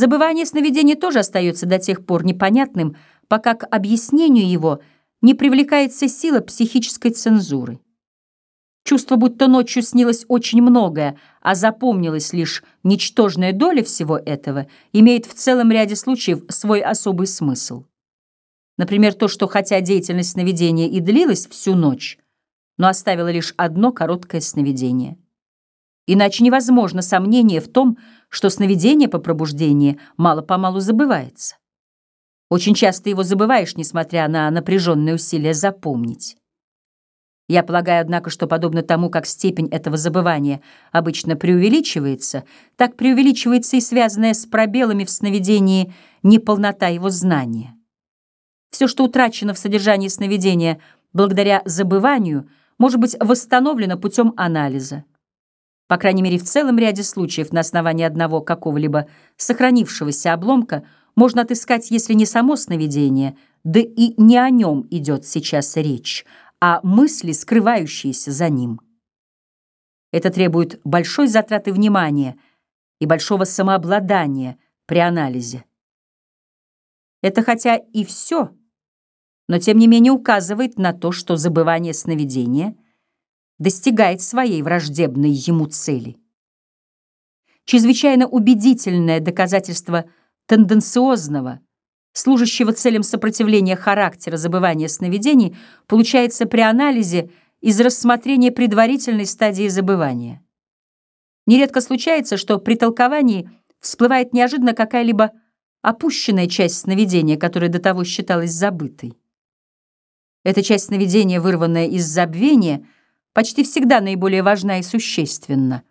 Забывание сновидения тоже остается до тех пор непонятным, пока к объяснению его не привлекается сила психической цензуры. Чувство, будто ночью снилось очень многое, а запомнилась лишь ничтожная доля всего этого, имеет в целом ряде случаев свой особый смысл. Например, то, что хотя деятельность сновидения и длилась всю ночь, но оставила лишь одно короткое сновидение. Иначе невозможно сомнение в том, что сновидение по пробуждении мало-помалу забывается. Очень часто его забываешь, несмотря на напряженные усилия запомнить. Я полагаю, однако, что подобно тому, как степень этого забывания обычно преувеличивается, так преувеличивается и связанная с пробелами в сновидении неполнота его знания. Все, что утрачено в содержании сновидения благодаря забыванию, может быть восстановлено путем анализа. По крайней мере, в целом ряде случаев на основании одного какого-либо сохранившегося обломка можно отыскать, если не само сновидение, да и не о нем идет сейчас речь, а мысли, скрывающиеся за ним. Это требует большой затраты внимания и большого самообладания при анализе. Это хотя и все, но тем не менее указывает на то, что забывание сновидения — достигает своей враждебной ему цели. Чрезвычайно убедительное доказательство тенденциозного, служащего целям сопротивления характера забывания сновидений, получается при анализе из рассмотрения предварительной стадии забывания. Нередко случается, что при толковании всплывает неожиданно какая-либо опущенная часть сновидения, которая до того считалась забытой. Эта часть сновидения, вырванная из забвения — почти всегда наиболее важна и существенна.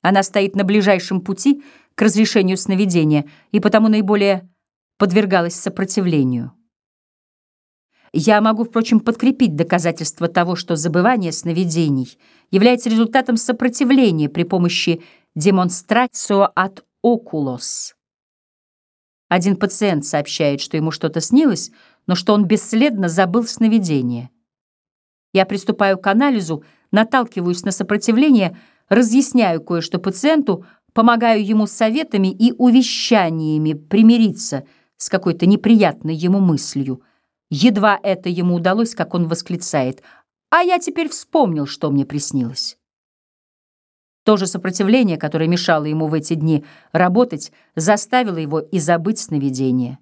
Она стоит на ближайшем пути к разрешению сновидения и потому наиболее подвергалась сопротивлению. Я могу, впрочем, подкрепить доказательство того, что забывание сновидений является результатом сопротивления при помощи демонстрацио от окулос. Один пациент сообщает, что ему что-то снилось, но что он бесследно забыл сновидение. Я приступаю к анализу, наталкиваюсь на сопротивление, разъясняю кое-что пациенту, помогаю ему советами и увещаниями примириться с какой-то неприятной ему мыслью. Едва это ему удалось, как он восклицает, «А я теперь вспомнил, что мне приснилось». То же сопротивление, которое мешало ему в эти дни работать, заставило его и забыть сновидение.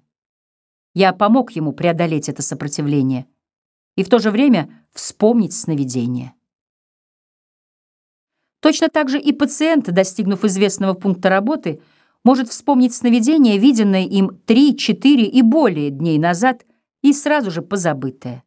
Я помог ему преодолеть это сопротивление и в то же время вспомнить сновидение. Точно так же и пациент, достигнув известного пункта работы, может вспомнить сновидение, виденное им 3, 4 и более дней назад и сразу же позабытое.